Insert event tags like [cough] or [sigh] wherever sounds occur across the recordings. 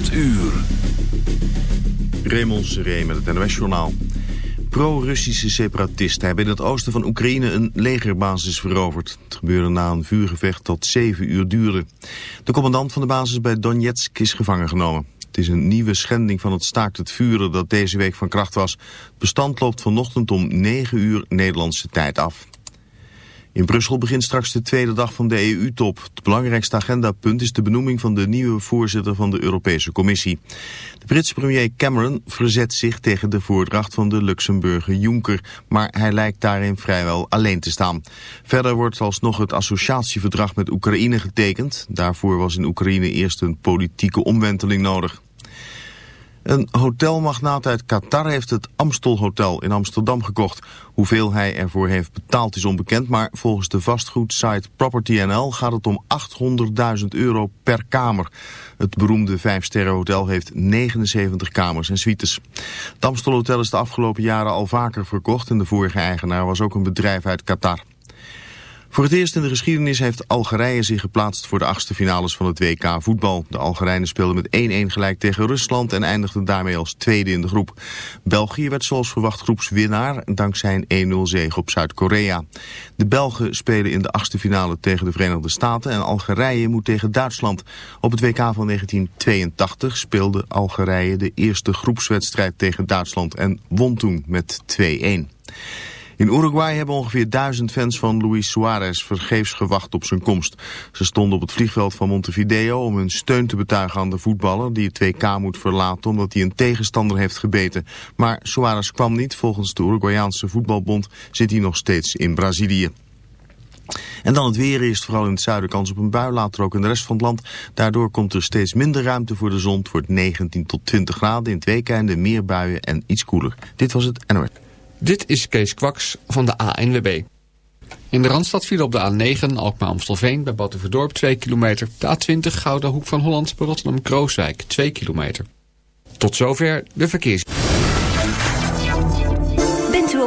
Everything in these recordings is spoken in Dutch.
8 uur. Raymond Seré met het NOS-journaal. Pro-Russische separatisten hebben in het oosten van Oekraïne een legerbasis veroverd. Het gebeurde na een vuurgevecht dat zeven uur duurde. De commandant van de basis bij Donetsk is gevangen genomen. Het is een nieuwe schending van het staakt het vuren dat deze week van kracht was. Het bestand loopt vanochtend om 9 uur Nederlandse tijd af. In Brussel begint straks de tweede dag van de EU-top. Het belangrijkste agendapunt is de benoeming van de nieuwe voorzitter van de Europese Commissie. De Britse premier Cameron verzet zich tegen de voordracht van de Luxemburger Juncker, maar hij lijkt daarin vrijwel alleen te staan. Verder wordt alsnog het associatieverdrag met Oekraïne getekend. Daarvoor was in Oekraïne eerst een politieke omwenteling nodig. Een hotelmagnaat uit Qatar heeft het Amstel Hotel in Amsterdam gekocht. Hoeveel hij ervoor heeft betaald is onbekend, maar volgens de vastgoedsite Property NL gaat het om 800.000 euro per kamer. Het beroemde 5-sterren hotel heeft 79 kamers en suites. Het Amstel Hotel is de afgelopen jaren al vaker verkocht en de vorige eigenaar was ook een bedrijf uit Qatar. Voor het eerst in de geschiedenis heeft Algerije zich geplaatst voor de achtste finales van het WK voetbal. De Algerijnen speelden met 1-1 gelijk tegen Rusland en eindigden daarmee als tweede in de groep. België werd zoals verwacht groepswinnaar dankzij een 1-0 zege op Zuid-Korea. De Belgen spelen in de achtste finale tegen de Verenigde Staten en Algerije moet tegen Duitsland. Op het WK van 1982 speelde Algerije de eerste groepswedstrijd tegen Duitsland en won toen met 2-1. In Uruguay hebben ongeveer duizend fans van Luis Suarez vergeefs gewacht op zijn komst. Ze stonden op het vliegveld van Montevideo om hun steun te betuigen aan de voetballer die het 2K moet verlaten omdat hij een tegenstander heeft gebeten. Maar Suarez kwam niet. Volgens de Uruguayaanse voetbalbond zit hij nog steeds in Brazilië. En dan het weer eerst vooral in het zuiden kans op een bui, later ook in de rest van het land. Daardoor komt er steeds minder ruimte voor de zon. Het wordt 19 tot 20 graden in het weekende, meer buien en iets koeler. Dit was het NOS. Dit is Kees Kwaks van de ANWB. In de Randstad viel op de A9 Alkmaar-Amstelveen bij Batuverdorp 2 kilometer. De A20 Gouden Hoek van Holland bij Rotterdam-Krooswijk 2 kilometer. Tot zover de verkeers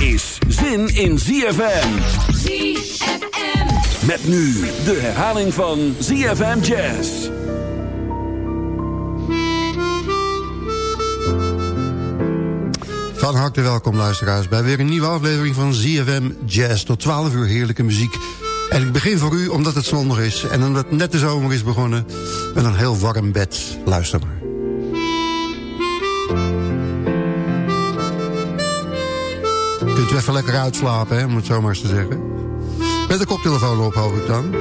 Is zin in ZFM. ZFM. Met nu de herhaling van ZFM Jazz. Van harte welkom luisteraars bij weer een nieuwe aflevering van ZFM Jazz. Tot 12 uur heerlijke muziek. En ik begin voor u omdat het zondag is en omdat net de zomer is begonnen... met een heel warm bed. Luister maar. U even lekker uitslapen, hè, om het zo maar eens te zeggen. Met de koptelefoon op, hoop ik dan.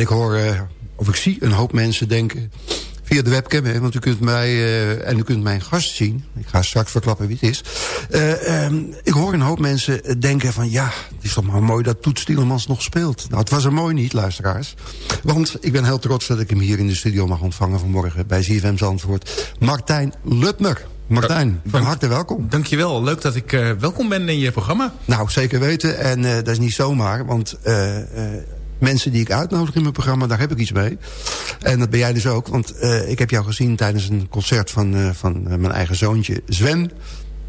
En ik hoor, uh, of ik zie een hoop mensen denken... via de webcam, hè, want u kunt mij... Uh, en u kunt mijn gast zien. Ik ga straks verklappen wie het is. Uh, um, ik hoor een hoop mensen denken van... ja, het is toch maar mooi dat Toet Stielemans nog speelt. Nou, het was er mooi niet, luisteraars. Want ik ben heel trots dat ik hem hier in de studio mag ontvangen vanmorgen... bij ZFM Zandvoort. Martijn Lutner. Martijn, van harte welkom. Dankjewel, leuk dat ik uh, welkom ben in je programma. Nou, zeker weten. En uh, dat is niet zomaar, want uh, mensen die ik uitnodig in mijn programma, daar heb ik iets mee. En dat ben jij dus ook, want ik heb jou gezien tijdens een concert van, van mijn eigen zoontje Sven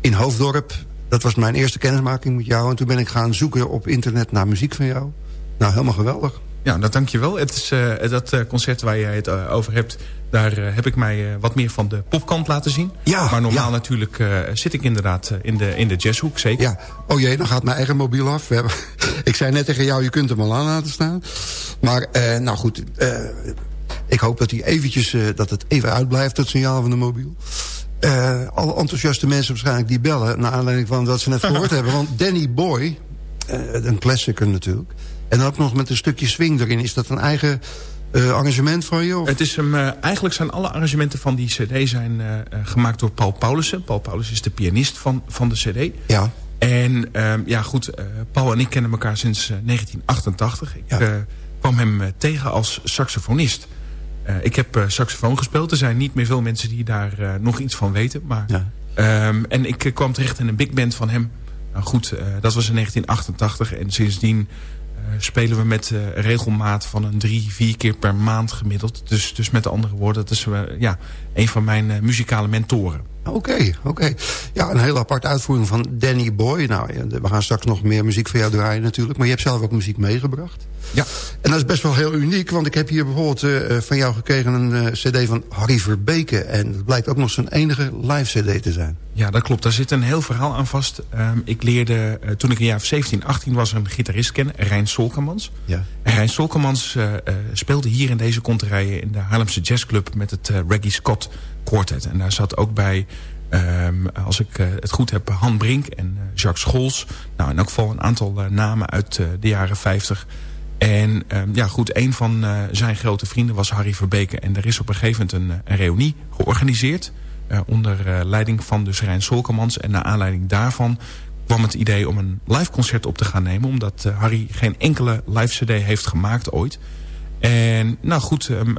in Hoofddorp. Dat was mijn eerste kennismaking met jou. En toen ben ik gaan zoeken op internet naar muziek van jou. Nou, helemaal geweldig. Ja, dat dankjewel. Het is, uh, dat uh, concert waar jij het uh, over hebt... daar heb ik mij wat meer van de popkant laten zien. Ja, maar normaal ja. natuurlijk zit ik inderdaad in de, in de jazzhoek, zeker. Ja. Oh jee, dan gaat mijn eigen mobiel af. We hebben, [laughs] ik zei net tegen jou, je kunt hem al aan laten staan. Maar, nou goed... ik hoop dat, hij eventjes, dat het even uitblijft, het signaal van de mobiel. alle enthousiaste mensen waarschijnlijk die bellen... naar aanleiding van wat ze net gehoord [laughs] hebben. Want Danny Boy, een klassieker natuurlijk... En ook nog met een stukje swing erin. Is dat een eigen uh, arrangement van je? Of? Het is hem, uh, eigenlijk zijn alle arrangementen van die cd zijn, uh, gemaakt door Paul Paulussen. Paul Paulussen is de pianist van, van de cd. Ja. En ja goed, Paul en ik kennen elkaar sinds 1988. Ik ja. kwam hem tegen als saxofonist. ik heb saxofoon gespeeld. Er zijn niet meer veel mensen die daar nog iets van weten. Maar, ja. um, en ik kwam terecht in een big band van hem. Nou goed, dat was in 1988. En sindsdien spelen we met uh, regelmaat van een drie, vier keer per maand gemiddeld. Dus, dus met andere woorden, dat is uh, ja, een van mijn uh, muzikale mentoren. Oké, okay, oké. Okay. Ja, een hele aparte uitvoering van Danny Boy. Nou, we gaan straks nog meer muziek voor jou draaien natuurlijk. Maar je hebt zelf ook muziek meegebracht. Ja. En dat is best wel heel uniek, want ik heb hier bijvoorbeeld uh, van jou gekregen een uh, cd van Harry Verbeke. En het blijkt ook nog zijn enige live cd te zijn. Ja, dat klopt. Daar zit een heel verhaal aan vast. Um, ik leerde, uh, toen ik een jaar of 17, 18 was, een gitarist kennen, Rijn Solkermans. Ja. En Rijn Solkermans speelde hier in deze konterijen in de Haarlemse Jazzclub met het Reggie Scott Quartet. En daar zat ook bij... Um, als ik uh, het goed heb, Han Brink en uh, Jacques Scholz. Nou, in elk geval een aantal uh, namen uit de jaren 50. En um, ja, goed, een van zijn grote vrienden was Harry Verbeke. En er is op een gegeven moment een, een reunie georganiseerd. onder leiding van dus Rijn Solkermans. En naar aanleiding daarvan kwam het idee om een live concert op te gaan nemen. Omdat Harry geen enkele live cd heeft gemaakt ooit. En nou goed, um,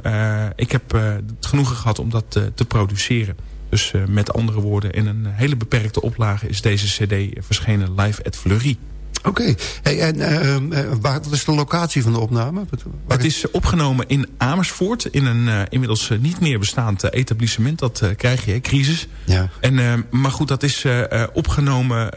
ik heb het genoegen gehad om dat te produceren. Dus met andere woorden, in een hele beperkte oplage is deze cd verschenen live at Fleury. Oké. Okay. Hey, en uh, uh, waar, wat is de locatie van de opname? Waar het is opgenomen in Amersfoort. In een uh, inmiddels niet meer bestaand etablissement. Dat krijg je, crisis. Ja. En, maar goed, dat is opgenomen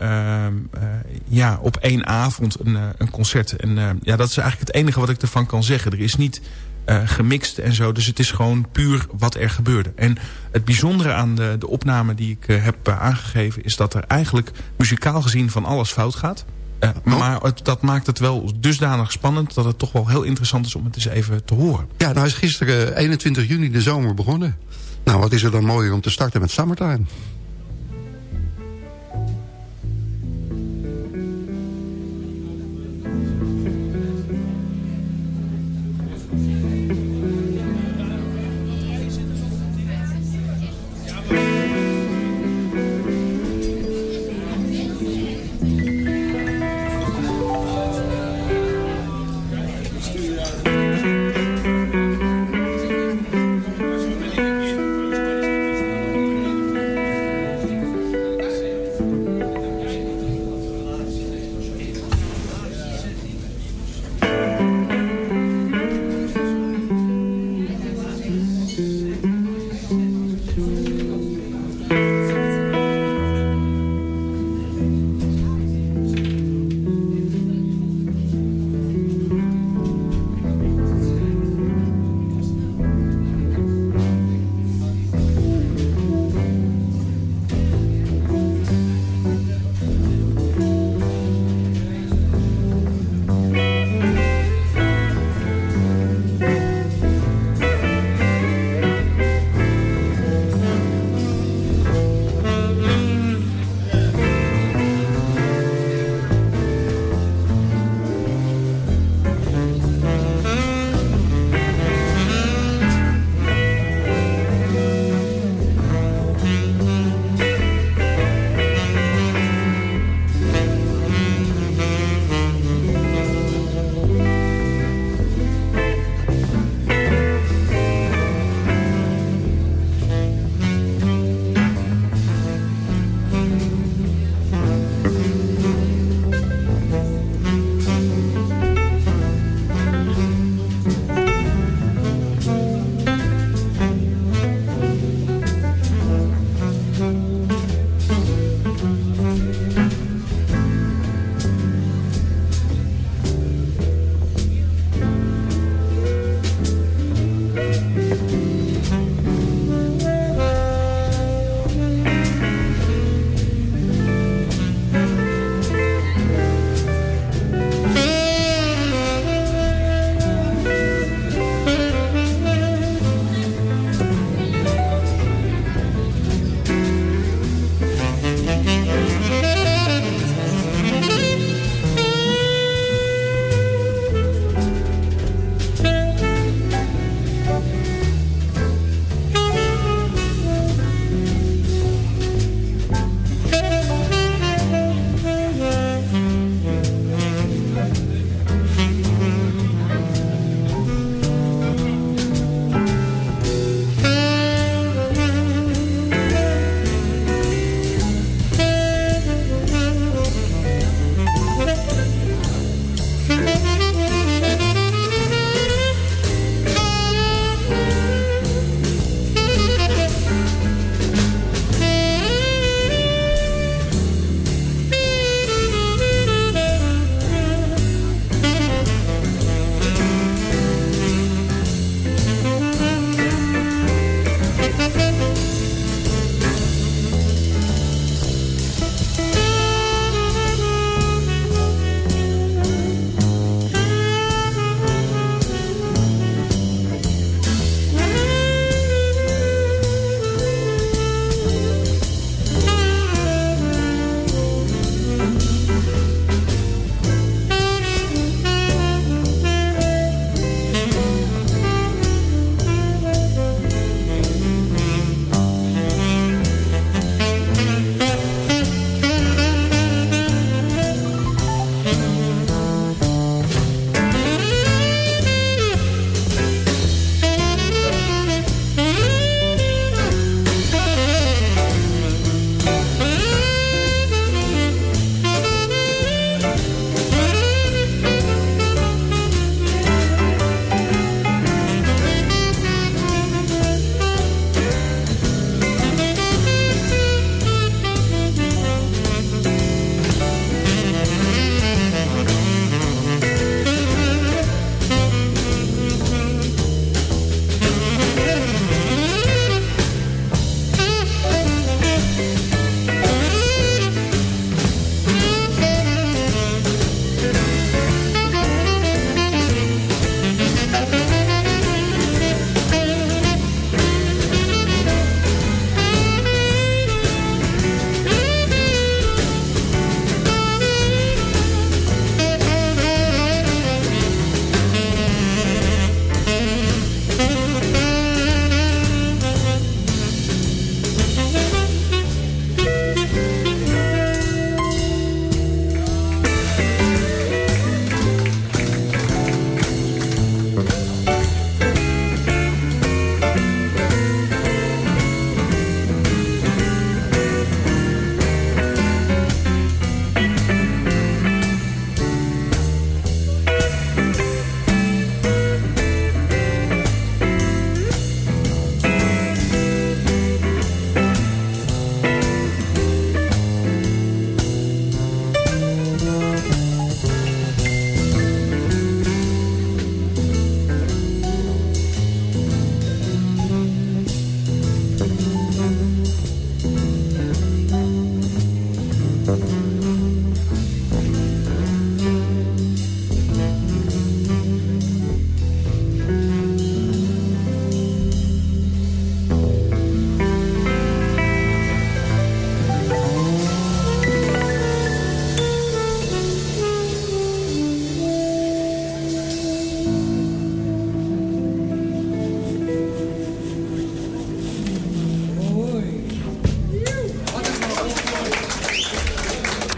ja, op één avond. Een, een concert. En ja, dat is eigenlijk het enige wat ik ervan kan zeggen. Er is niet uh, gemixt en zo. Dus het is gewoon puur wat er gebeurde. En het bijzondere aan de, de opname die ik uh, heb uh, aangegeven... is dat er eigenlijk muzikaal gezien van alles fout gaat. Oh. Maar het, dat maakt het wel dusdanig spannend... dat het toch wel heel interessant is om het eens even te horen. Ja, nou is gisteren 21 juni de zomer begonnen. Nou, wat is er dan mooier om te starten met Summertime?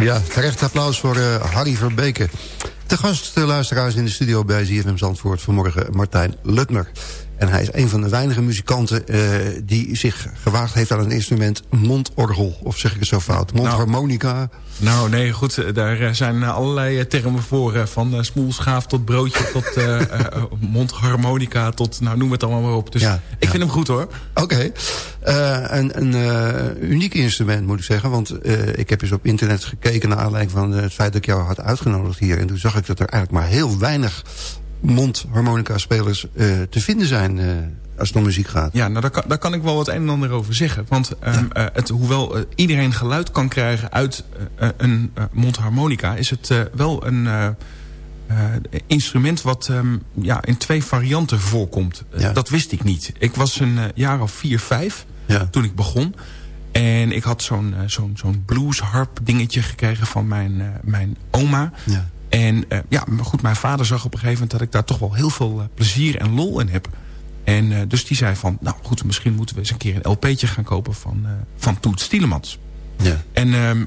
Ja, terecht applaus voor uh, Harry Verbeke. De gast, de luisteraars in de studio bij ZFM Zandvoort... vanmorgen Martijn Lutmer. En hij is een van de weinige muzikanten uh, die zich gewaagd heeft aan een instrument mondorgel. Of zeg ik het zo fout? Mondharmonica. Nou, nou nee, goed. Daar zijn allerlei termen voor. Van smoelschaaf tot broodje tot uh, [laughs] mondharmonica tot nou noem het allemaal maar op. Dus ja, ik ja. vind hem goed hoor. Oké. Okay. een een uniek instrument moet ik zeggen. Want ik heb eens op internet gekeken naar aanleiding van het feit dat ik jou had uitgenodigd hier. En toen zag ik dat er eigenlijk maar heel weinig mondharmonica-spelers uh, te vinden zijn... Uh, als het om muziek gaat. Ja, nou, daar, kan, daar kan ik wel wat een en ander over zeggen. Want um, uh, het, hoewel iedereen geluid kan krijgen uit een mondharmonica... is het wel een instrument wat um, ja, in twee varianten voorkomt. Ja. dat wist ik niet. Ik was een jaar of vier, vijf ja. toen ik begon... En ik had zo'n zo'n zo'n bluesharp dingetje gekregen van mijn, mijn oma. Ja. En uh, ja, maar goed, mijn vader zag op een gegeven moment... dat ik daar toch wel heel veel uh, plezier en lol in heb. En uh, dus die zei van... nou goed, misschien moeten we eens een keer een LP'tje gaan kopen... van, van Toet Stielemans. Ja. En um,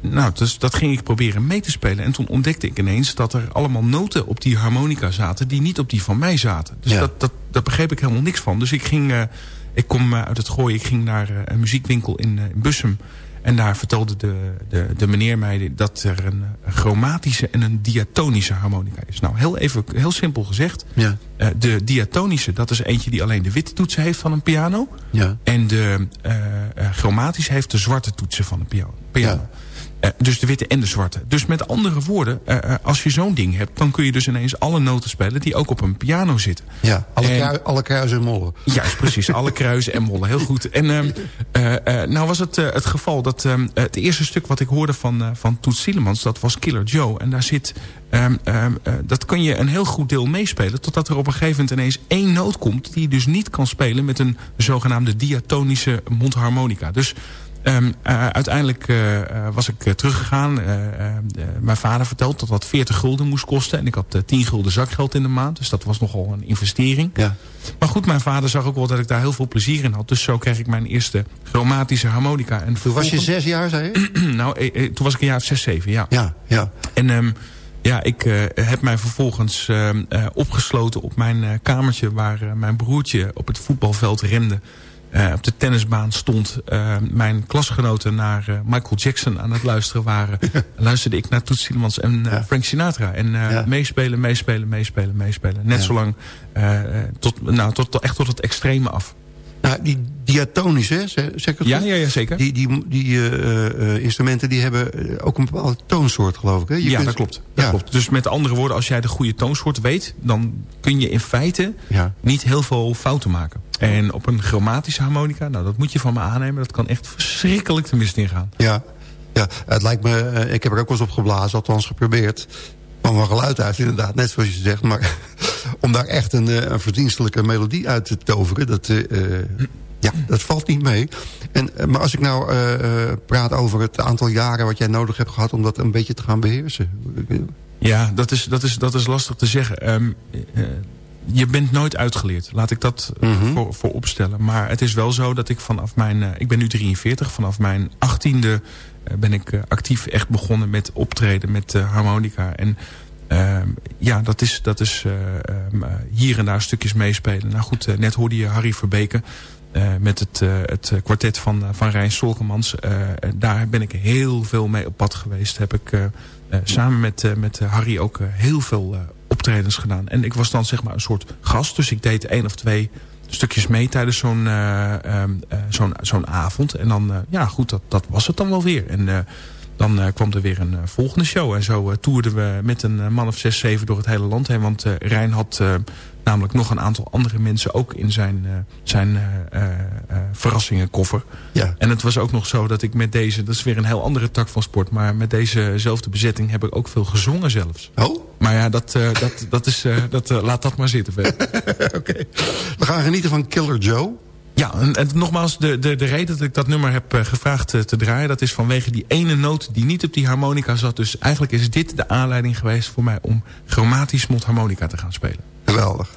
nou, dus dat ging ik proberen mee te spelen. En toen ontdekte ik ineens dat er allemaal noten op die harmonica zaten... die niet op die van mij zaten. Dus ja. dat, dat, daar begreep ik helemaal niks van. Dus ik ging... ik kom uit het gooien, ik ging naar een muziekwinkel in, in Bussum... En daar vertelde de, de, de meneer mij dat er een, chromatische en een diatonische harmonica is. Nou, heel, even, heel simpel gezegd. Ja. Uh, de diatonische, dat is eentje die alleen de witte toetsen heeft van een piano. Ja. En de uh, chromatische heeft de zwarte toetsen van een piano. piano. Ja. Uh, dus de witte en de zwarte. Dus met andere woorden, uh, als je zo'n ding hebt... dan kun je dus ineens alle noten spelen die ook op een piano zitten. Ja, alle, en, krui alle kruisen en mollen. Juist, precies. alle kruisen en mollen. Heel goed. En uh, nou was het het geval dat um, het eerste stuk wat ik hoorde van, van Toet Sielemans... dat was Killer Joe. En daar zit... Um, um, dat kun je een heel goed deel meespelen... totdat er op een gegeven moment ineens één noot komt... die je dus niet kan spelen met een zogenaamde diatonische mondharmonica. Dus... Um, uh, uiteindelijk uh, was ik teruggegaan. mijn vader vertelde dat dat 40 gulden moest kosten. En ik had 10 gulden zakgeld in de maand. Dus dat was nogal een investering. Ja. Maar goed, mijn vader zag ook wel dat ik daar heel veel plezier in had. Dus zo kreeg ik mijn eerste chromatische harmonica. En toen was je zes jaar, zei je? [clears throat] nou, toen was ik een jaar of zes, zeven, ja. Ja, ja. En... Um, ja, ik uh, heb mij vervolgens uh, uh, opgesloten op mijn kamertje... waar mijn broertje op het voetbalveld rende. Uh, op de tennisbaan stond uh, mijn klasgenoten naar uh, Michael Jackson aan het luisteren waren. luisterde ik naar Toets Tielemans en ja. Frank Sinatra. En ja. meespelen, meespelen, meespelen, meespelen. Net zolang tot, nou, tot, echt tot het extreme af. Nou, die diatonische, zeg ik het ja, ja, ja, zeker. Die, die, die uh, instrumenten die hebben ook een bepaalde toonsoort, geloof ik. Hè? Je ja, kunt... dat, klopt. dat ja. klopt. Dus met andere woorden, als jij de goede toonsoort weet... dan kun je in feite ja. niet heel veel fouten maken. En op een chromatische harmonica, nou dat moet je van me aannemen... dat kan echt verschrikkelijk te mist ingaan. Ja, ja, het lijkt me, ik heb er ook wel eens op geblazen, althans geprobeerd kwam wel geluid uit, inderdaad, net zoals je zegt. Maar [laughs] om daar echt een, eh, een verdienstelijke melodie uit te toveren... dat, uh, ja, dat valt niet mee. En, maar als ik nou uh, praat over het aantal jaren wat jij nodig hebt gehad... om dat een beetje te gaan beheersen. Ja, dat is, dat is, dat is lastig te zeggen. Um, je bent nooit uitgeleerd. Laat ik dat mm -hmm. voor, voor opstellen. Maar het is wel zo dat ik vanaf mijn... Ik ben nu 43. Vanaf mijn 18e uh, ben ik uh, actief echt begonnen met optreden met harmonica. En ehm, ja, dat is, dat is ehm, hier en daar stukjes meespelen. Nou goed, net hoorde je Harry Verbeke... met het, het kwartet van, van Rijn Solkemans. daar ben ik heel veel mee op pad geweest. Heb ik samen met, met Harry ook heel veel optredens gedaan. En ik was dan zeg maar een soort gast. Dus ik deed één of twee stukjes mee tijdens zo'n uh, uh, zo'n zo'n avond. En dan, uh, ja goed, dat, dat was het dan wel weer. En dan kwam er weer een volgende show. En zo toerden we met een man of zes, zeven door het hele land heen. Want Rijn had namelijk nog een aantal andere mensen ook in zijn, zijn verrassingenkoffer. Ja. En het was ook nog zo dat ik met deze, dat is weer een heel andere tak van sport. Maar met dezezelfde bezetting heb ik ook veel gezongen zelfs. Oh? Maar ja, dat, dat, dat is, dat, laat dat maar zitten. [laughs] Oké. Okay. We gaan genieten van Killer Joe. Ja, en, en, nogmaals, de, de, de reden dat ik dat nummer heb gevraagd te draaien... dat is vanwege die ene noot die niet op die harmonica zat. Dus eigenlijk is dit de aanleiding geweest voor mij... om chromatisch mondharmonica te gaan spelen. Geweldig.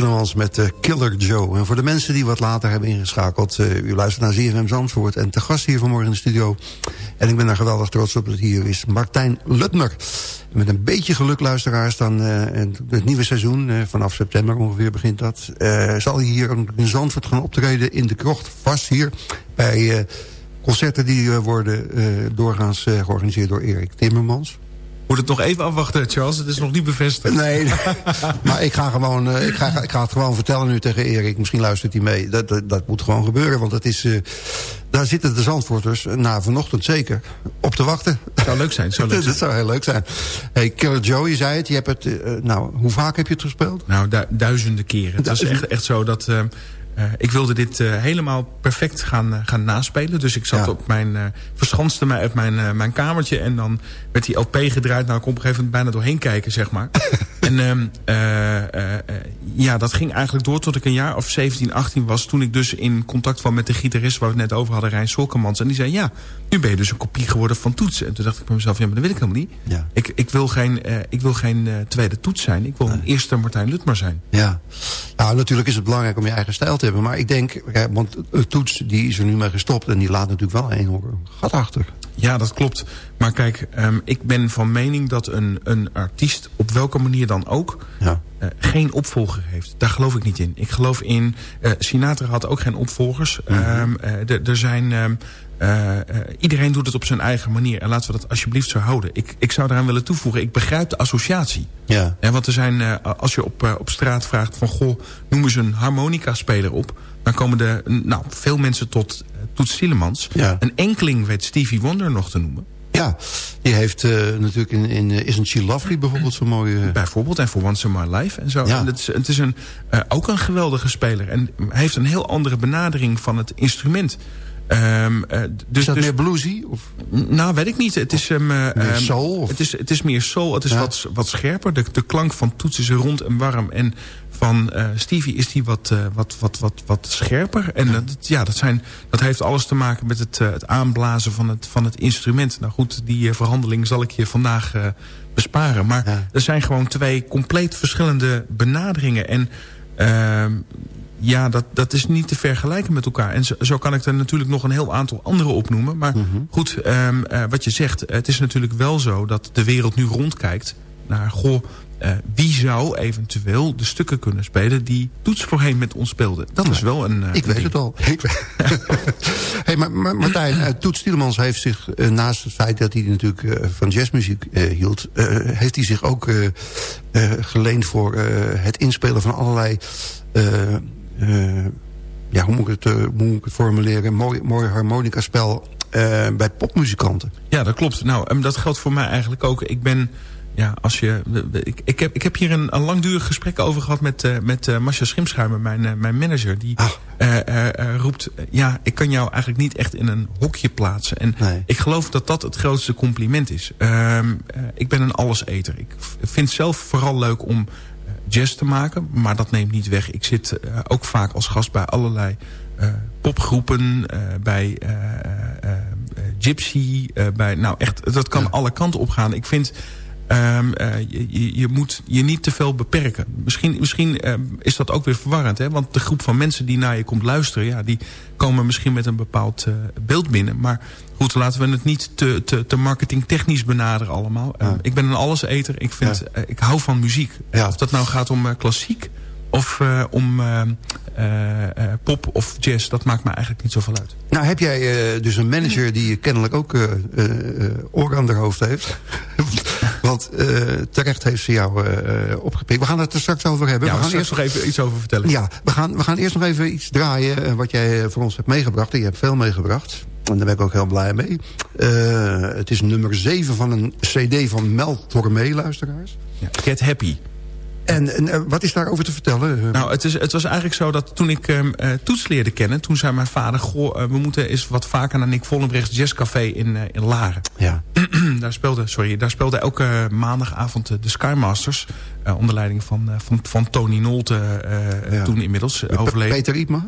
Tielemans met uh, Killer Joe. En voor de mensen die wat later hebben ingeschakeld... Uh, u luistert naar ZFM Zandvoort. En te gast hier vanmorgen in de studio... en ik ben daar geweldig trots op dat hier is Martijn Lutmer. Met een beetje geluk, luisteraars, dan uh, het nieuwe seizoen... vanaf september ongeveer begint dat... zal hij hier in Zandvoort gaan optreden in de krocht. Vast hier bij concerten die worden doorgaans georganiseerd door Erik Timmermans moet het nog even afwachten, Charles. Het is nog niet bevestigd. Nee, [laughs] maar ik ga, gewoon, uh, ik, ga, ik ga het gewoon vertellen nu tegen Erik. Misschien luistert hij mee. Dat, dat, dat moet gewoon gebeuren. Want het is, uh, daar zitten de Zandvoorters, na nou, vanochtend zeker, op te wachten. Dat zou leuk zijn. Zou leuk [laughs] dat zou heel leuk zijn. Hey, Killer Joe, je zei het. Je hebt het uh, nou, hoe vaak heb je het gespeeld? Nou, du duizenden keren. Het is echt, echt zo dat... Uh, ik wilde dit uh, helemaal perfect gaan, uh, gaan naspelen. Dus ik zat ja. op mijn... verschanste mij uit mijn, mijn kamertje. En dan werd die LP gedraaid. Nou, ik kon op een gegeven moment bijna doorheen kijken, zeg maar. [laughs] en ehm, ja, dat ging eigenlijk door tot ik een jaar of 17, 18 was. Toen ik dus in contact kwam met de gitarist... waar we het net over hadden, Rijn Solkermans. En die zei, ja, nu ben je dus een kopie geworden van toetsen. En toen dacht ik bij mezelf, ja, maar dat wil ik helemaal niet. Ja. Ik, ik wil geen, ik wil geen tweede toets zijn. Ik wil nee. een eerste Martijn Lutmer zijn. Ja, nou, natuurlijk is het belangrijk om je eigen stijl te hebben. Maar ik denk, want de toets die is er nu mee gestopt... en die laat natuurlijk wel een gat achter. Ja, dat klopt. Maar kijk, um, ik ben van mening dat een, een artiest... op welke manier dan ook... Ja. Uh, geen opvolger heeft. Daar geloof ik niet in. Ik geloof in... Uh, Sinatra had ook geen opvolgers. Mm -hmm. um, uh, er zijn... Um, uh, uh, iedereen doet het op zijn eigen manier. En laten we dat alsjeblieft zo houden. Ik, ik zou daaraan willen toevoegen. Ik begrijp de associatie. Ja. En want er zijn, als je op, op straat vraagt van... goh, noem eens een harmonica-speler op... dan komen er nou, veel mensen tot Toets Tielemans. Ja. Een enkeling weet Stevie Wonder nog te noemen. Ja, die heeft uh, natuurlijk in, in uh, Isn't She Lovely bijvoorbeeld zo'n mooie... Uh... Bijvoorbeeld, en For Once in My Life en zo. Ja. En het is, het is een, ook een geweldige speler. En hij heeft een heel andere benadering van het instrument. Um, uh, dus, is dat dus, meer bluesy? Of? Nou, weet ik niet. Het is, um, meer soul? Of? Het, is, het is meer soul. Het is ja. wat, wat scherper. De, de klank van toets is rond en warm. En van uh, Stevie is die wat, uh, wat, wat, wat, wat scherper. En dat, ja, dat, zijn, dat heeft alles te maken met het, uh, het aanblazen van het, van het instrument. Nou goed, die verhandeling zal ik je vandaag besparen. Maar ja. er zijn gewoon twee compleet verschillende benaderingen. En ehm, ja, dat, dat is niet te vergelijken met elkaar. En zo, zo, kan ik er natuurlijk nog een heel aantal andere opnoemen. Maar mm -hmm. goed, um, uh, wat je zegt, het is natuurlijk wel zo dat de wereld nu rondkijkt naar... goh, uh, wie zou eventueel de stukken kunnen spelen die Toets voorheen met ons speelde. Dat ja, is wel een... Uh, ik weet ding. het al. [laughs] Hey, maar, maar Martijn, uh, Toets Tielemans heeft zich, naast het feit dat hij natuurlijk van jazzmuziek hield... heeft hij zich ook geleend voor het inspelen van allerlei ja, hoe moet ik het, moet ik het formuleren? Mooi, mooi harmonica-spel bij popmuzikanten. Ja, dat klopt. Nou, um, dat geldt voor mij eigenlijk ook. Ik ben... Ja, als je, ik, ik, heb, ik heb hier een, een langdurig gesprek over gehad met, uh, met uh, Masha Schimschuimer, mijn, uh, mijn manager. Die ah. roept, ja, ik kan jou eigenlijk niet echt in een hokje plaatsen. En nee. ik geloof dat dat het grootste compliment is. Ehm, ik ben een alleseter. Ik vind zelf vooral leuk om jazz te maken. Maar dat neemt niet weg. Ik zit ook vaak als gast bij allerlei popgroepen. Bij Gypsy. bij, nou echt, dat kan ja. alle kanten opgaan. Ik vind... Um, je, je, moet je niet te veel beperken. Misschien, misschien uh, is dat ook weer verwarrend. Hè? Want de groep van mensen die naar je komt luisteren... Ja, die komen misschien met een bepaald uh, beeld binnen. Maar goed, laten we het niet te, te, te marketingtechnisch benaderen allemaal. Ja. ik ben een alleseter. Ik, vind, ja. ik hou van muziek. Ja. Of dat nou gaat om klassiek of uh, om uh, uh, pop of jazz, dat maakt me eigenlijk niet zoveel uit. Nou heb jij dus een manager die kennelijk ook oor aan de hoofd heeft. [laughs] Want terecht heeft ze jou opgepikt. We gaan het er straks over hebben. Ja, we gaan eerst nog even iets over vertellen. Ja, we gaan, we gaan eerst nog even iets draaien wat jij voor ons hebt meegebracht. En je hebt veel meegebracht. En daar ben ik ook heel blij mee. het is nummer 7 van een cd van Mel Tormé, luisteraars. Ja, Get Happy. En, en uh, wat is daarover te vertellen? Nou, het, is, het was eigenlijk zo dat toen ik uh, Toets leerde kennen... toen zei mijn vader... Goh, uh, we moeten eens wat vaker naar Nick Vollenbrechts Jazzcafé in, in Laren. Ja. [clears throat] daar, speelde, sorry, daar speelde elke maandagavond de Skymasters... onder leiding van, van, van Tony Nolte ja. toen inmiddels overleden. Peter Ipma?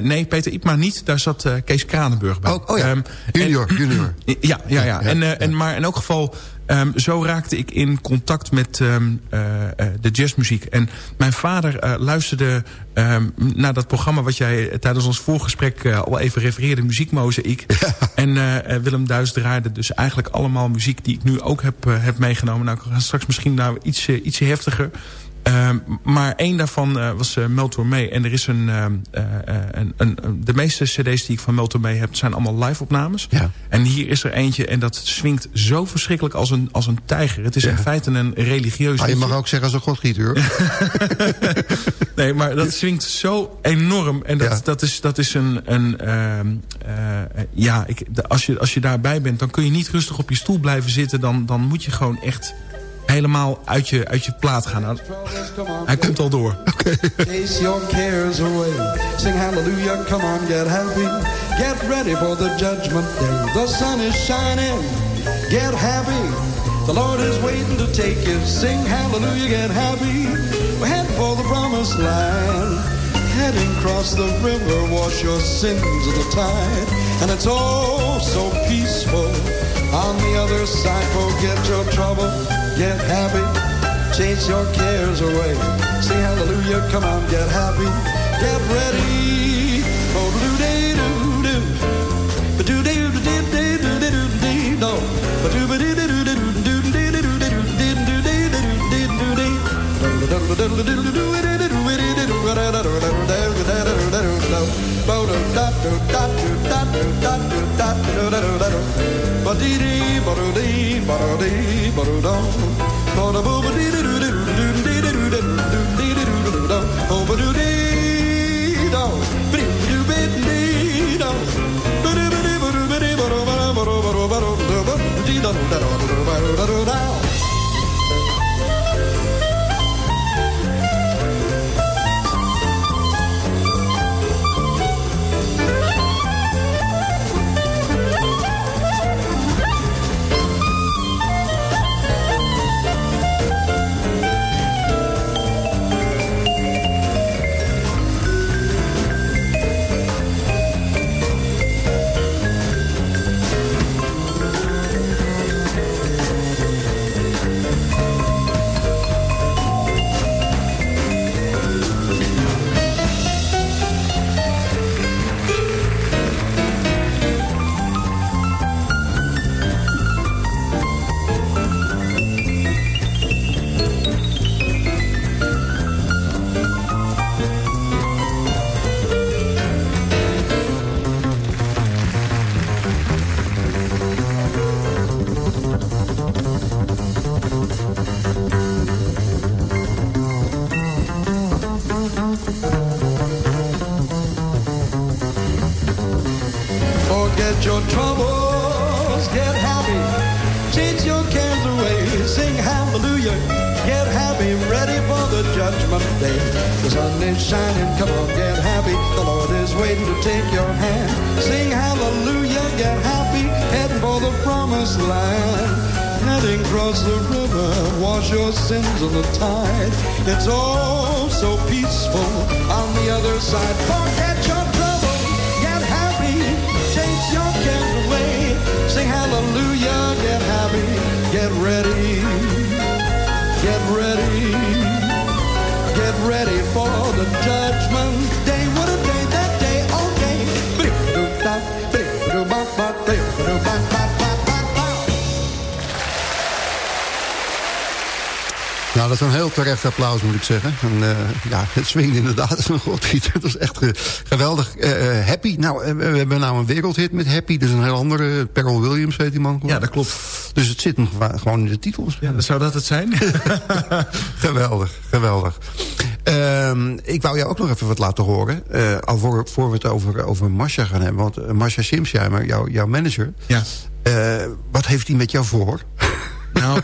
nee, Peter Ipma niet. Daar zat Kees Kranenburg bij. Oh, oh ja, um, junior. En, junior. [clears throat] Ja, ja, ja. ja, en, en, maar in elk geval... ehm, zo raakte ik in contact met ehm, eh, eh, de jazzmuziek. En mijn vader eh, luisterde ehm, naar dat programma... wat jij tijdens ons voorgesprek al even refereerde, Muziekmozaïek. En eh, eh, Willem Duis draaide dus eigenlijk allemaal muziek... die ik nu ook heb, heb meegenomen. Nou, ik ga straks misschien naar iets, ietsje heftiger... Ehm, maar één daarvan eh, was uh, Mel Tormé. En er is een, ehm, eh, eh, een, een, een- De meeste cd's die ik van Mel Tormé heb... zijn allemaal live-opnames. Ja. En hier is er eentje en dat swingt zo verschrikkelijk als een, als een tijger. Het is in feite een religieus Ah, je mag ook zeggen als een godgieter, hoor. [laughs] Nee, maar dat swingt zo enorm. En dat, Ja. dat, is, dat is een... een ehm, eh, ja, ik, als, je, als je daarbij bent, dan kun je niet rustig op je stoel blijven zitten. Dan, dan moet je gewoon echt helemaal uit je, uit je plaat gaan. Nou, hij komt al door. Chase your cares away. Sing hallelujah, come on, get happy. Get ready for the judgment day. The sun is shining. Get happy. The Lord is waiting to take you. Sing hallelujah, get happy. We're heading for the promised land. Heading across the river, wash your sins in the tide. And it's all so peaceful. On the other side, forget your trouble. Get happy. Chase your cares away. Sing hallelujah, come on, get happy. Get ready. Oh, do dee doo doo. Ba doo dee doo dee dee doo dee doo dee no. Ba doo ba doo doo doo doo doo doo doo doo doo doo dee. Do do do do do do do do dee doo da da da da da da is shining, come on, get happy. The Lord is waiting to take your hand. Sing hallelujah, get happy, heading for the promised land. Heading across the river, wash your sins in the tide. It's all so peaceful on the other side. Nou, dat is een heel terecht applaus, moet ik zeggen. En, eh, ja, het swingt inderdaad [laughs] godgieter. Dat is echt ge- geweldig. Eh, eh, happy, nou, eh, we hebben nou een wereldhit met Happy. Dat is een heel andere, Perel Williams heet die man. geloof Ja, dat klopt. Dus het zit hem gewoon in de titels. Ja, zou dat het zijn? [laughs] geweldig, geweldig. Ehm, ik wou jou ook nog even wat laten horen. eh, al voor, voor we het over, over Masha gaan hebben. Want uh, Masha Simsheimer, jouw, jouw manager... ja. eh, wat heeft hij met jou voor? [laughs] Nou,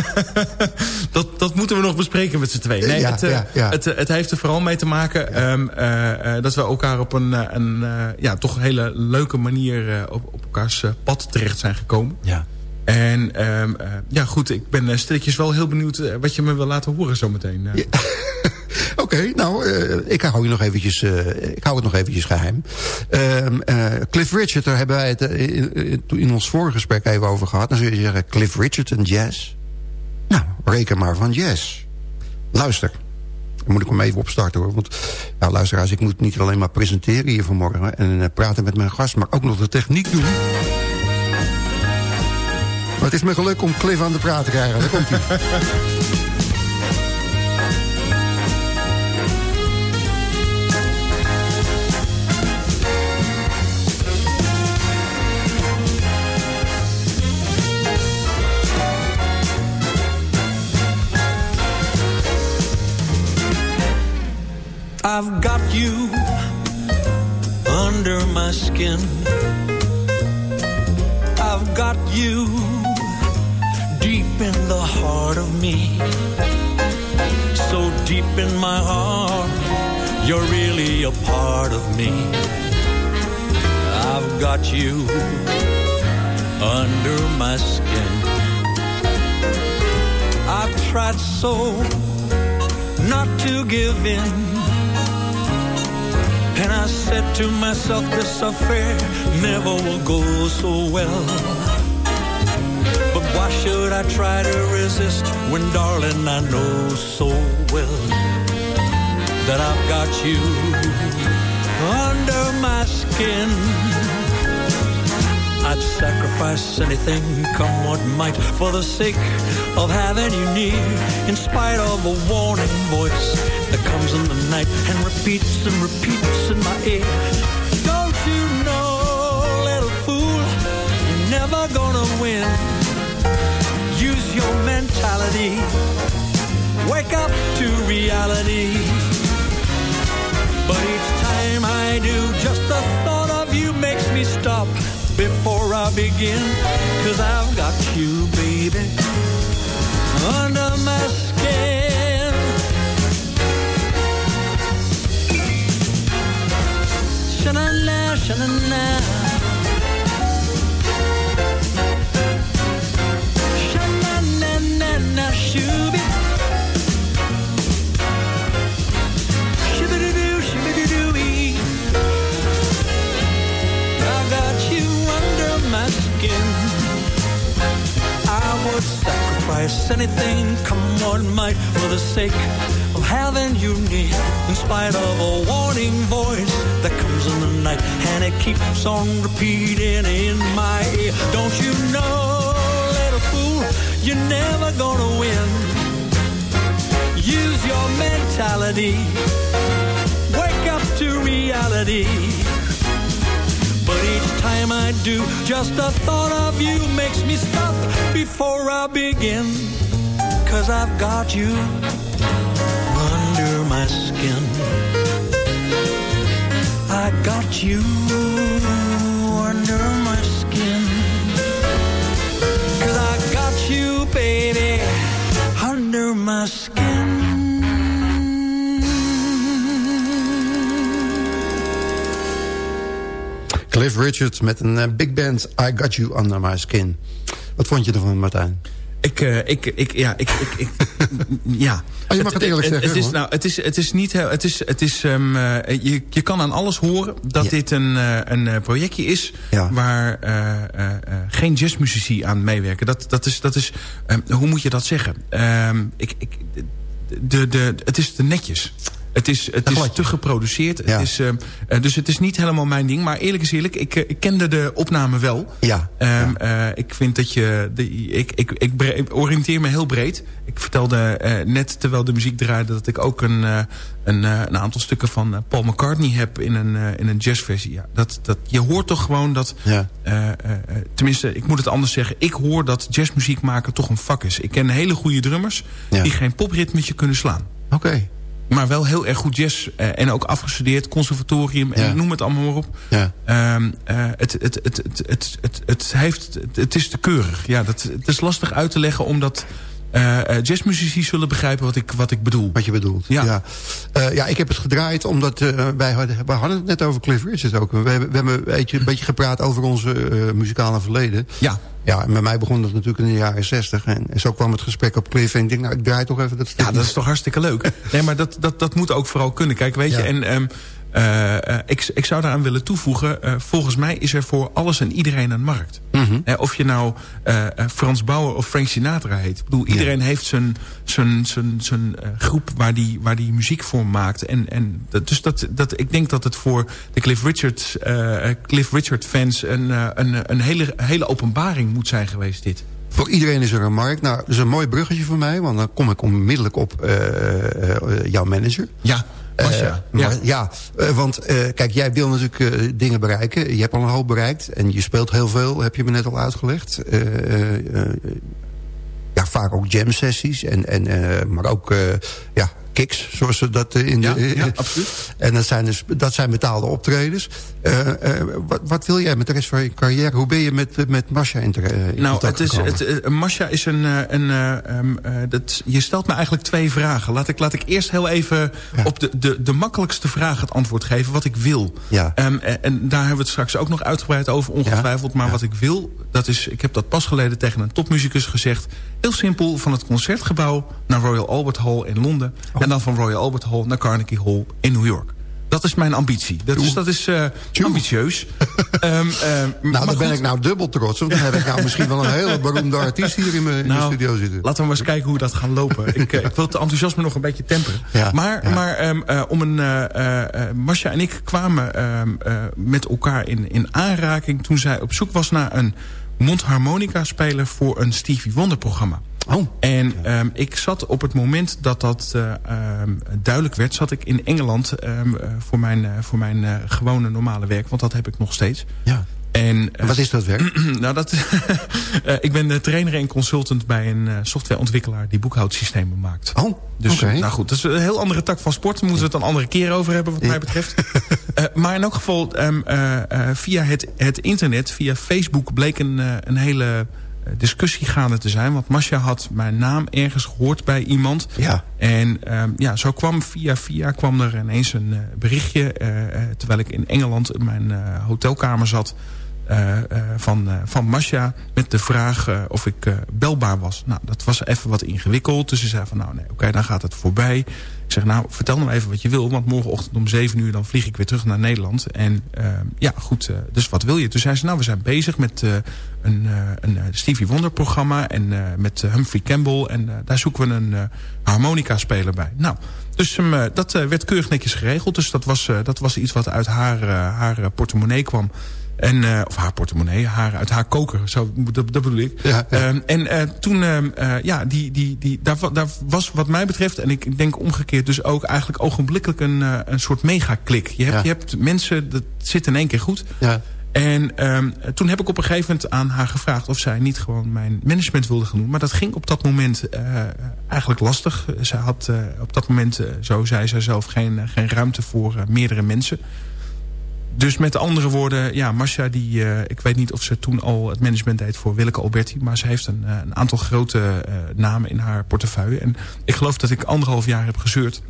[laughs] dat, dat moeten we nog bespreken met z'n tweeën. Nee, Ja, het, eh, ja, ja. Het, eh, het heeft er vooral mee te maken ehm, eh, eh, dat we elkaar op een, eh, een eh, ja, toch hele leuke manier eh, op, op elkaars eh, pad terecht zijn gekomen. Ja. En ehm, eh, ja, goed, ik ben uh, stilletjes wel heel benieuwd eh, wat je me wil laten horen zometeen. Ja. [laughs] Oké, nou, ik, hou je nog eventjes, ik hou het nog eventjes geheim. Ehm, Cliff Richard, daar hebben wij het in, in, ons vorige gesprek even over gehad. Dan zul je zeggen, Cliff Richard en jazz? Nou, reken maar van jazz. Luister. Dan moet ik hem even opstarten hoor. Want ja, luisteraars, ik moet niet alleen maar presenteren hier vanmorgen... en praten met mijn gast, maar ook nog de techniek doen. Maar het is me geluk om Cliff aan de praat te krijgen. Daar komt hij. I've got you under my skin. I've got you in the heart of me. So deep in my heart, you're really a part of me. I've got you under my skin. I've tried so not to give in. And I said to myself, this affair never will go so well. Why should I try to resist when, darling, I know so well that I've got you under my skin? I'd sacrifice anything, come what might, for the sake of having you near, in spite of a warning voice that comes in the night and repeats and repeats in my ear. Don't you know, little fool, you're never gonna win your mentality. Wake up to reality. But each time I do, just the thought of you makes me stop before I begin. Cause I've got you, baby, under my skin. Sha-na-na. Sacrifice anything, come what might, for the sake of having you near. In spite of a warning voice that comes in the night, and it keeps on repeating in my ear. Don't you know, little fool, you're never gonna win. Use your mentality, wake up to reality. Time I do, just the thought of you makes me stop before I begin. Cause I've got you under my skin. I got you under my skin. Cause I got you, baby, under my skin. Cliff Richard met een uh, big band I Got You Under My Skin. Wat vond je ervan, Martijn? Ik, uh, ik, ik, ja, ik, ik, ik [laughs] ja. Oh, je mag het, eerlijk zeggen. Het is, nou, het is, het is niet, het is, het is, um, uh, je, je kan aan alles horen dat ja. dit een, uh, een projectje is ja. waar geen jazzmuzici aan meewerken. Dat, dat is, dat is um, hoe moet je dat zeggen? Um, ik, ik, de, de, het is te netjes. Het is, het is te geproduceerd. Het is, uh, dus het is niet helemaal mijn ding. Maar eerlijk is eerlijk, ik, ik kende de opname wel. Ja. Um, uh, ik vind dat je... De, ik, ik, ik, oriënteer me heel breed. Ik vertelde uh, net terwijl de muziek draaide... dat ik ook een, een, een aantal stukken van Paul McCartney heb... in een, in een jazzversie. Ja, dat, dat, je hoort toch gewoon dat... Ja. tenminste, ik moet het anders zeggen. Ik hoor dat jazzmuziek maken toch een vak is. Ik ken hele goede drummers... Die geen popritmetje kunnen slaan. Oké. Okay maar wel heel erg goed jazz. Uh, en ook afgestudeerd, conservatorium en noem het allemaal maar op. Ja. Uh, het, het, het, het, het, het, het, heeft, het is te keurig. Ja, dat, het is lastig uit te leggen omdat eh, eh, jazzmuzici zullen begrijpen wat ik, wat ik bedoel. Wat je bedoelt, ja. Ja, Eh, ja ik heb het gedraaid omdat eh, wij, hadden, wij hadden het net over Cliff Richard ook. We hebben, we hebben een, beetje, een beetje gepraat over onze eh, muzikale verleden. Ja. Ja, en bij mij begon dat natuurlijk in de jaren zestig. En, zo kwam het gesprek op Cliff. En ik denk, nou, ik draai toch even dat stukje. Ja, dat is toch hartstikke leuk. Nee, maar dat, dat, dat moet ook vooral kunnen. Kijk, weet je, en... ehm, eh, eh, ik, ik zou daaraan willen toevoegen... eh, volgens mij is er voor alles en iedereen een markt. Mhm. Of je nou Frans Bauer of Frank Sinatra heet. Ik bedoel, iedereen heeft zijn, zijn, zijn, zijn groep waar die, waar die muziek voor maakt. En, en dat, dus dat, dat, ik denk dat het voor de Cliff Richard, Cliff Richard fans... een, een, een hele, hele openbaring moet zijn geweest, dit. Voor iedereen is er een markt. Nou, dat is een mooi bruggetje voor mij. Want dan kom ik onmiddellijk op jouw manager. Ja, Masha. Eh, maar, ja, eh, want eh, kijk, jij wil natuurlijk dingen bereiken. Je hebt al een hoop bereikt. En je speelt heel veel, heb je me net al uitgelegd. Ja, vaak ook jam sessies. En, en, maar ook, ja, kicks, zoals ze dat eh, in de... Ja, ja, absoluut. En dat zijn, dus, dat zijn betaalde optredens. Eh, eh, wat, wat wil jij met de rest van je carrière? Hoe ben je met, met Masha in, te- eh, in Nou, het is, gekomen? het, eh, Masha is een... eh, een eh, ehm, eh, dat, je stelt me eigenlijk twee vragen. Laat ik, laat ik eerst heel even op de, de, de makkelijkste vraag het antwoord geven. Wat ik wil. Ja. Ehm, en, en daar hebben we het straks ook nog uitgebreid over, ongetwijfeld. Maar wat ik wil, dat is... Ik heb dat pas geleden tegen een topmuzikus gezegd. Heel simpel, van het Concertgebouw naar Royal Albert Hall in Londen. Oh. En dan van Royal Albert Hall naar Carnegie Hall in New York. Dat is mijn ambitie. Dat is, dat is eh, ambitieus. [laughs] Ehm, maar Nou, dan ben ik nou dubbel trots. Want dan heb ik nou misschien wel een hele beroemde artiest hier in mijn, Nou, studio zitten. Laten we maar eens kijken hoe dat gaat lopen. ik, eh, ik wil het enthousiasme nog een beetje temperen. Ja, maar ja. maar ehm, eh, om een, eh eh, eh, Marcia en ik kwamen ehm, eh, met elkaar in, in aanraking... toen zij op zoek was naar een mondharmonica speler voor een Stevie Wonder programma. Oh. En ehm, ik zat op het moment dat dat eh, ehm, duidelijk werd... zat ik in Engeland ehm, eh, voor mijn, eh, voor mijn gewone normale werk. Want dat heb ik nog steeds. Ja. En, Wat is dat werk? [clears throat] nou, dat, [laughs] ik ben trainer en consultant bij een softwareontwikkelaar die boekhoudsystemen maakt. Oh, Dus oké. nou goed, dat is een heel andere tak van sport. Moeten we het een andere keer over hebben wat mij betreft. [laughs] Eh, maar in elk geval ehm, eh, eh, via het, het internet, via Facebook bleek een, een hele discussie gaande te zijn. Want Masha had mijn naam ergens gehoord bij iemand. Ja. En ehm, ja, zo kwam via via kwam er ineens een berichtje... terwijl ik in Engeland in mijn hotelkamer zat... eh, eh, van, eh, van Masha met de vraag of ik belbaar was. Nou, dat was even wat ingewikkeld. Dus ze zei van, nou nee, oké, dan gaat het voorbij. Ik zeg, nou, vertel nou even wat je wil. Want morgenochtend om 7 uur dan vlieg ik weer terug naar Nederland. En eh, ja, goed, dus wat wil je? Toen zei ze, nou, we zijn bezig met een, een Stevie Wonder programma. En met Humphrey Campbell. En daar zoeken we een eh, harmonica-speler bij. Nou, dus ehm, eh, dat werd keurig netjes geregeld. Dus dat was, dat was iets wat uit haar, haar portemonnee kwam. En, eh, of haar portemonnee, haar, uit haar koker, zo, dat, dat bedoel ik. Ja, ja. Ehm, en eh, toen, ehm, eh, ja, die, die, die, daar, daar was wat mij betreft, en ik denk omgekeerd dus ook eigenlijk ogenblikkelijk een, een soort megaklik. Je hebt, Ja. je hebt mensen, dat zit in één keer goed. Ja. En ehm, toen heb ik op een gegeven moment aan haar gevraagd... of zij niet gewoon mijn management wilde gaan doen. Maar dat ging op dat moment eigenlijk lastig. Zij had op dat moment, zo zei zij zelf... geen, geen ruimte voor meerdere mensen. Dus met andere woorden, ja, Masha, die, eh, ik weet niet of ze toen al het management deed voor Willeke Alberti. Maar ze heeft een, eh, een aantal grote eh, namen in haar portefeuille. En ik geloof dat ik anderhalf jaar heb gezeurd.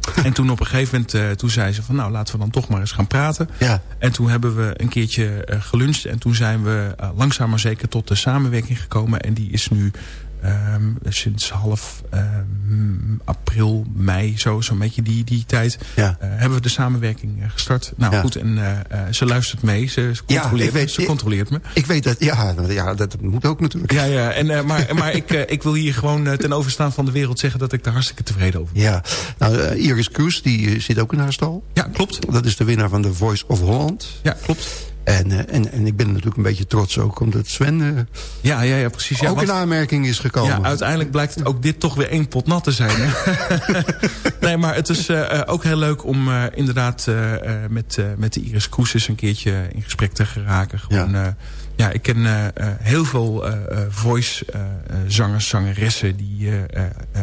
[laughs] En toen op een gegeven moment, toen zei ze van nou laten we dan toch maar eens gaan praten. Ja. En toen hebben we een keertje geluncht. En toen zijn we langzaam maar zeker tot de samenwerking gekomen. En die is nu ehm, sinds half ehm, april, mei, zo, zo'n beetje die, die tijd. Ja. eh, hebben we de samenwerking eh, gestart. Nou Ja. goed, en eh, ze luistert mee. Ze, ze Ja, controleert, ik weet- me, ze ik- controleert me. Ik weet dat, ja, ja, dat moet ook natuurlijk. Ja, ja. En, maar maar ik, ik wil hier gewoon ten overstaan van de wereld zeggen... dat ik daar hartstikke tevreden over ben. Ja, nou, Iris Kroes, die zit ook in haar stal. Ja, klopt. Dat is de winnaar van de Voice of Holland. Ja, klopt. En, eh, en, en ik ben natuurlijk een beetje trots ook, omdat Sven eh, Ja, ja, ja precies. Ja, ook want- in aanmerking is gekomen. Ja, uiteindelijk blijkt het ook dit toch weer één pot nat te zijn. Hè? [laughs] nee, maar het is eh, ook heel leuk om inderdaad met, met de Iris Kroes eens een keertje in gesprek te geraken. Gewoon, ja. ja, ik ken heel veel eh, eh, voice eh, eh, zangers, zangeressen die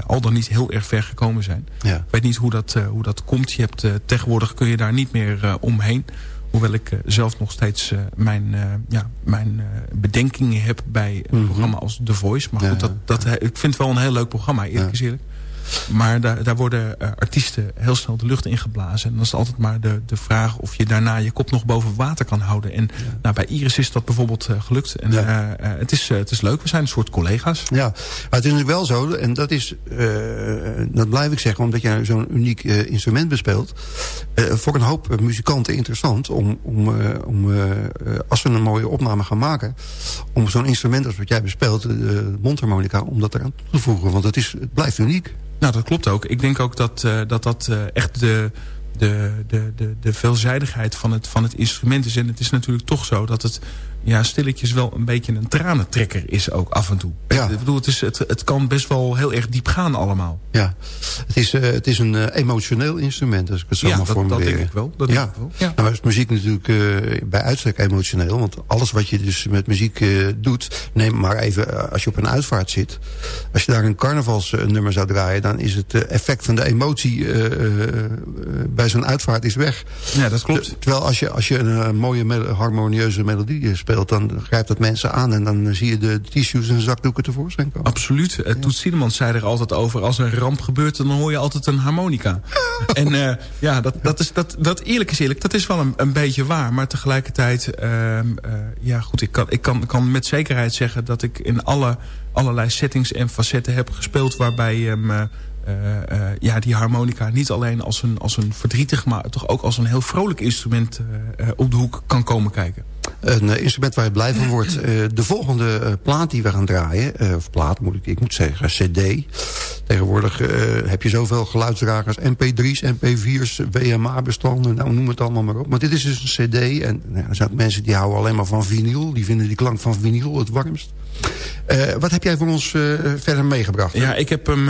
al dan niet heel erg ver gekomen zijn. Ja. Ik weet niet hoe dat, hoe dat komt. Je hebt, tegenwoordig kun je daar niet meer omheen hoewel ik eh, zelf nog steeds eh, mijn, eh, ja, mijn bedenkingen heb bij een Mhm. programma als The Voice. Maar goed, dat, dat, ik vind het wel een heel leuk programma, eerlijk is eerlijk. Maar daar, daar worden eh, artiesten heel snel de lucht in geblazen. En dan is het altijd maar de, de vraag of je daarna je kop nog boven water kan houden. En nou, bij Iris is dat bijvoorbeeld eh, gelukt. En eh, het, is, het is leuk, we zijn een soort collega's. Ja, maar het is natuurlijk wel zo, en dat is, dat blijf ik zeggen, omdat jij zo'n uniek instrument bespeelt. voor een hoop muzikanten interessant om, om, om als we een mooie opname gaan maken, om zo'n instrument als wat jij bespeelt, de mondharmonica, om dat eraan toe te voegen. Want het, is, het blijft uniek. Nou, dat klopt ook. Ik denk ook dat eh, dat, dat eh, echt de, de, de, de, de veelzijdigheid van het, van het instrument is. En het is natuurlijk toch zo dat het ja, stilletjes wel een beetje een tranentrekker is ook af en toe. Ja. Ik bedoel, het, is, het, het kan best wel heel erg diep gaan allemaal. Ja, het is, eh, het is een eh, emotioneel instrument, als ik het zo Ja, mag dat- dat formuleren. denk ik wel, dat ja. denk ik wel, ja. Nou is muziek natuurlijk eh, bij uitstek emotioneel. Want alles wat je dus met muziek doet... neem maar even als je op een uitvaart zit. Als je daar een carnavalsnummer zou draaien... dan is het effect van de emotie bij zo'n uitvaart is weg. Ja, dat klopt. Ter- Terwijl als je, als je een mooie mel- harmonieuze melodie eh, speelt... dan grijpt dat mensen aan en dan zie je de tissues en zakdoeken tevoorschijn komen. Absoluut. Uh, Toet Siedemans zei er altijd over... als er een ramp gebeurt, dan hoor je altijd een harmonica. [laughs] en uh, ja, dat, dat, is, dat, dat eerlijk is eerlijk, dat is wel een, een beetje waar. Maar tegelijkertijd, uh, ja goed, ik, kan, ik kan, kan met zekerheid zeggen... dat ik in alle, allerlei settings en facetten heb gespeeld... waarbij um, uh, uh, ja, die harmonica niet alleen als een, als een verdrietig... maar toch ook als een heel vrolijk instrument uh, op de hoek kan komen kijken. Een uh, instrument waar je blij van wordt. Uh, de volgende uh, plaat die we gaan draaien... of plaat moet ik, ik moet zeggen, cd. Tegenwoordig heb je zoveel geluidsdragers... mp3's, mp4's, WMA-bestanden... nou noem het allemaal maar op. Maar dit is dus een cd. En nou, er zijn mensen die houden alleen maar van vinyl. Die vinden die klank van vinyl het warmst. Wat heb jij voor ons verder meegebracht? Ja, ik heb hem...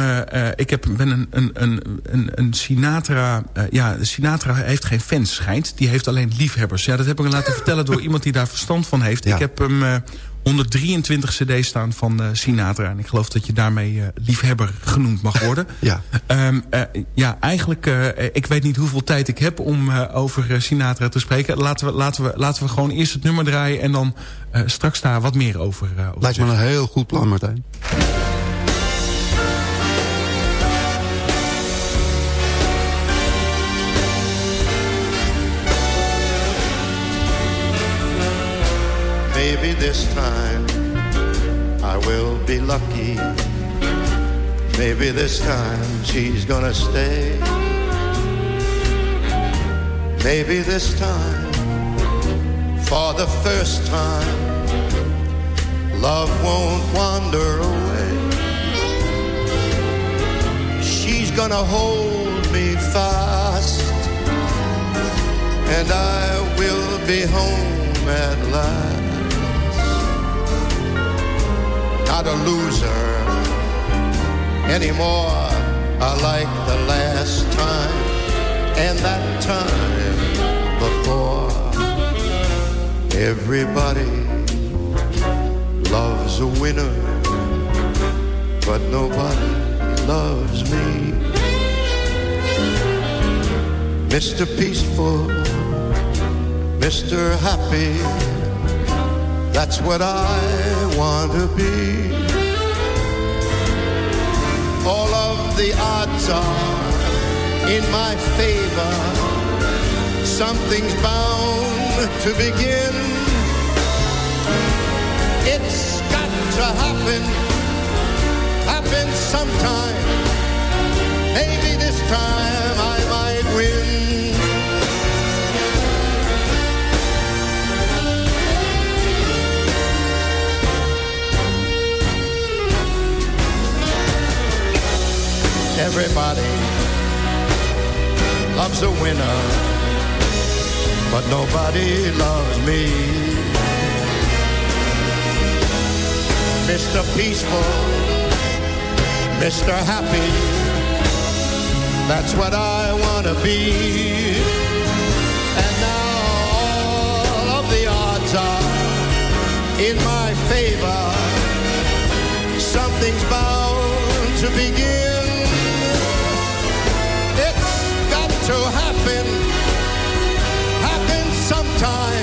ik heb, ben een, een, een, een, Sinatra... ja, Sinatra heeft geen fans, schijnt. Die heeft alleen liefhebbers. Ja, dat heb ik laten [laughs] vertellen door iemand die daar verstand van heeft. Ja. Ik heb hem 123 cd's staan van uh, Sinatra. En ik geloof dat je daarmee uh, liefhebber genoemd mag worden. [laughs] ja. Um, ja, eigenlijk... ik weet niet hoeveel tijd ik heb om over Sinatra te spreken. Laten we, laten, we, laten we gewoon eerst het nummer draaien... en dan straks daar wat meer over, over Lijkt me een heel goed plan, Martijn. This time I will be lucky. Maybe this time she's gonna stay. Maybe this time, for the first time, love won't wander away. She's gonna hold me fast, and I will be home at last not a loser anymore uh, like the last time and that time before. Everybody loves a winner, but nobody loves me. Mr. Peaceful, Mr. Happy, that's what I want to be. All of the odds are in my favor. Something's bound to begin. It's got to happen, happen sometime. Maybe this time I might win. Everybody loves a winner, but nobody loves me. Mr. Peaceful, Mr. Happy, that's what I want to be. And now all of the odds are in my favor. Something's bound to begin. something happens sometimes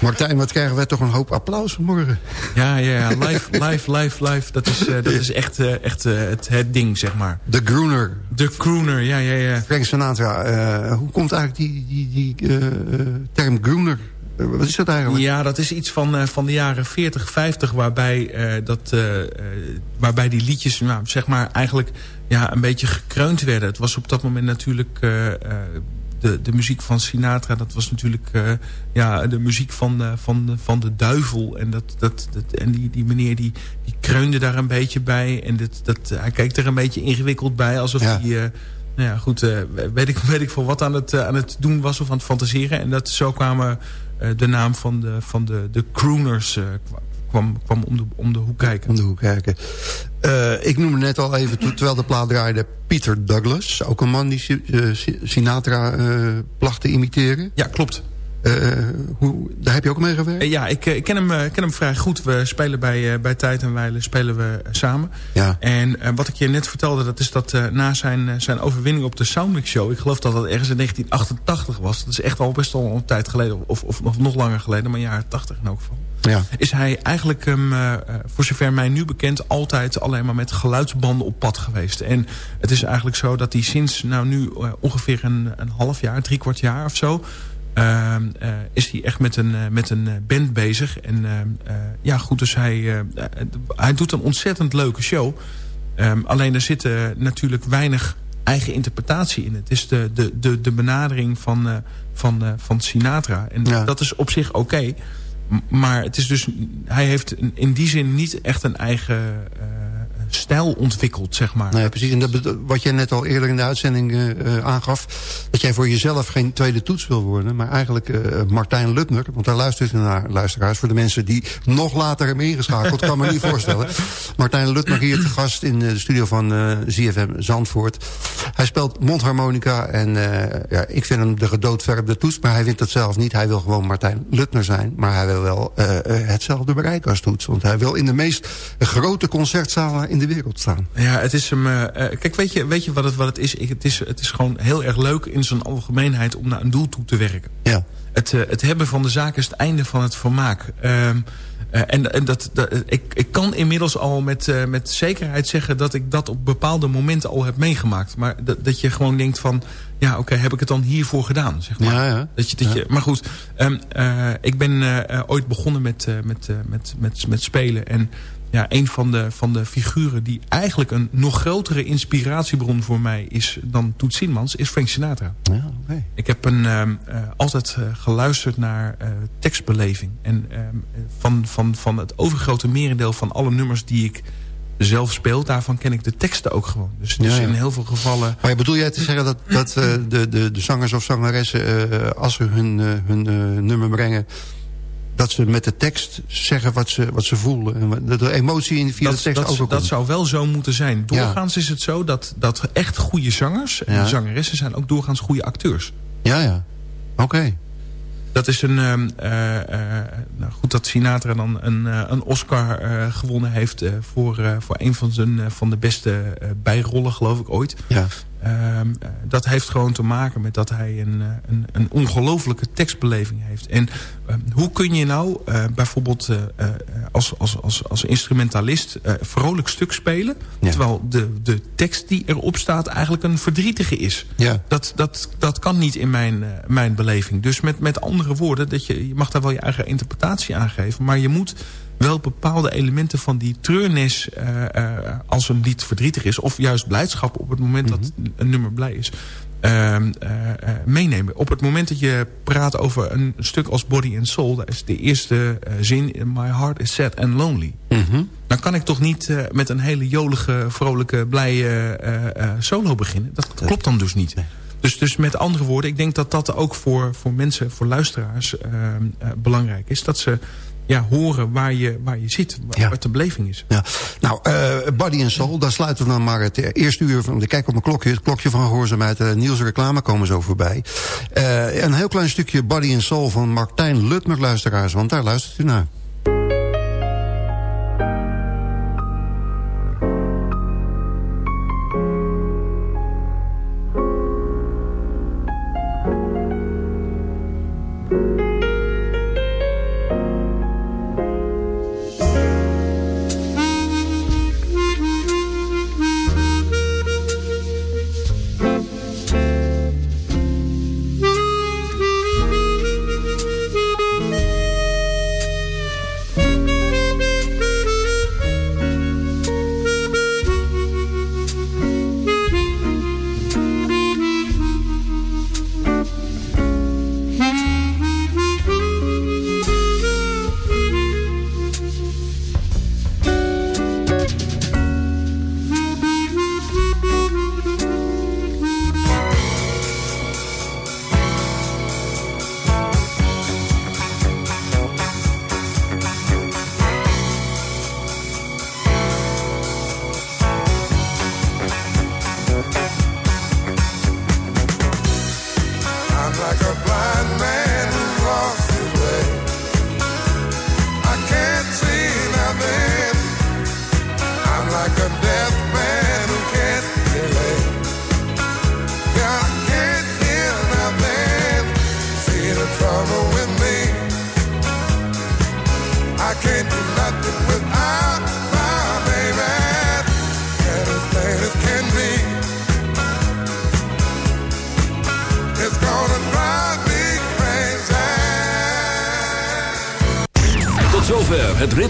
Martijn, wat krijgen we toch een hoop applaus vanmorgen. Ja, ja, ja. Live, live, live, live. Dat is, uh, dat is echt, uh, echt uh, het, het ding, zeg maar. De crooner. De crooner, ja, ja, ja. Frank Sinatra, hoe komt eigenlijk die, die, die term crooner? Wat is dat eigenlijk? Ja, dat is iets van, van de jaren 40, 50... waarbij, dat, waarbij die liedjes, nou, zeg maar, eigenlijk ja, een beetje gekreund werden. Het was op dat moment natuurlijk de, de muziek van Sinatra, dat was natuurlijk uh, ja, de muziek van, de, van, van de duivel. En, dat, dat, dat, en die, die meneer die, die kreunde daar een beetje bij. En dat, dat, hij keek er een beetje ingewikkeld bij. Alsof hij, uh, nou ja, goed, weet, ik, [laughs] weet ik voor wat aan het, aan het doen was of aan het fantaseren. En dat, zo kwamen de naam van de, van de, de crooners kwam, kwam om, de, om de hoek kijken. Om de hoek kijken. Uh, ik noemde net al even, terwijl de plaat draaide... Peter Douglas, ook een man die uh, Sinatra uh, placht te imiteren. Ja, klopt. Hoe, daar heb je ook mee gewerkt? ja, ik, ik ken, hem, ken hem vrij goed. We spelen bij, bij Tijd en Weilen spelen we samen. Ja. En wat ik je net vertelde, dat is dat na zijn, zijn overwinning op de Soundmix Show... ik geloof dat dat ergens in 1988 was. Dat is echt al best al een tijd geleden, of, of, of nog langer geleden... maar jaren 80 in elk geval ja. is hij eigenlijk, um, uh, voor zover mij nu bekend... altijd alleen maar met geluidsbanden op pad geweest. En het is eigenlijk zo dat hij sinds nou, nu uh, ongeveer een, een half jaar... drie kwart jaar of zo... Uh, is hij echt met een, met een band bezig. En ja, goed, dus hij, hij doet een ontzettend leuke show. Um, alleen er zit natuurlijk weinig eigen interpretatie in. Het is de, de, de, de benadering van, van, van Sinatra. En ja. dat is op zich oké. Okay. Maar het is dus, hij heeft in die zin niet echt een eigen stijl ontwikkeld, zeg maar. Nee, precies. En dat, wat jij net al eerder in de uitzending uh, aangaf... dat jij voor jezelf geen tweede toets wil worden... maar eigenlijk uh, Martijn Lutner, want daar luistert naar luisteraars... voor de mensen die nog later hebben ingeschakeld, kan me niet voorstellen. [laughs] Martijn Lutner hier te gast in de studio van uh, ZFM Zandvoort. Hij speelt mondharmonica en ja, ik vind hem de gedoodverfde toets... maar hij vindt dat zelf niet. Hij wil gewoon Martijn Lutner zijn, maar hij wil wel hetzelfde bereik als toets. Want hij wil in de meest grote concertzalen in de wereld staan. Ja, het is hem. Uh, kijk, weet je, weet je wat, het, wat het is? Ik, het is? Het is gewoon heel erg leuk in zijn algemeenheid om naar een doel toe te werken. Ja. Het, uh, het hebben van de zaak is het einde van het vermaak. Uh, en en dat, dat, ik, ik kan inmiddels al met, met zekerheid zeggen dat ik dat op bepaalde momenten al heb meegemaakt. Maar dat, dat je gewoon denkt van, ja oké, okay, heb ik het dan hiervoor gedaan? Zeg maar. Ja, ja. Dat je, dat ja. je, maar goed, um, ik ben ooit begonnen met, met, met, met, met spelen en ja, een van de, van de figuren die eigenlijk een nog grotere inspiratiebron voor mij is dan Toet Siemans, is Frank Sinatra. Ja, okay. Ik heb een, uh, altijd uh, geluisterd naar uh, tekstbeleving. En van, van, van het overgrote merendeel van alle nummers die ik zelf speel, daarvan ken ik de teksten ook gewoon. Dus, dus ja, ja. in heel veel gevallen... Maar bedoel jij te zeggen dat, dat de, de, de zangers of zangeressen, als ze hun, hun nummer brengen dat ze met de tekst zeggen wat ze, wat ze voelen. En dat de emotie in via dat, de tekst dat, overkomt. Dat zou wel zo moeten zijn. Doorgaans ja. is het zo dat, dat echt goede zangers en ja. zangeressen zijn ook doorgaans goede acteurs. Ja, ja. Oké. Okay. Dat is een... Uh, uh, nou goed dat Sinatra dan een, uh, een Oscar gewonnen heeft... voor, voor een van, zijn, van de beste bijrollen, geloof ik, ooit. Ja. Uh, dat heeft gewoon te maken met dat hij een, een, een ongelofelijke tekstbeleving heeft. En uh, hoe kun je nou uh, bijvoorbeeld als, als, als, als instrumentalist vrolijk stuk spelen... Ja. terwijl de, de tekst die erop staat eigenlijk een verdrietige is. Ja. Dat, dat, dat kan niet in mijn, mijn beleving. Dus met, met andere woorden, dat je, je mag daar wel je eigen interpretatie aan geven... maar je moet wel bepaalde elementen van die treurnis uh, uh, als een lied verdrietig is... of juist blijdschap op het moment mm -hmm. dat een nummer blij is... Uh, meenemen. Op het moment dat je praat over een stuk als Body and Soul... dat is de eerste zin... My heart is sad and lonely. Mm -hmm. Dan kan ik toch niet met een hele jolige, vrolijke, blije solo beginnen. Dat klopt dan dus niet. Dus, dus met andere woorden, ik denk dat dat ook voor, voor mensen, voor luisteraars belangrijk is. Dat ze ja, horen waar je, waar je zit, ja. wat de beleving is. Ja. Nou, uh, Body and Soul, daar sluiten we dan maar het eerste uur van... de kijk op mijn klokje, het klokje van gehoorzaamheid... Uh, Niels reclame komen zo voorbij. Uh, een heel klein stukje Body and Soul van Martijn Lutmer, luisteraars... want daar luistert u naar.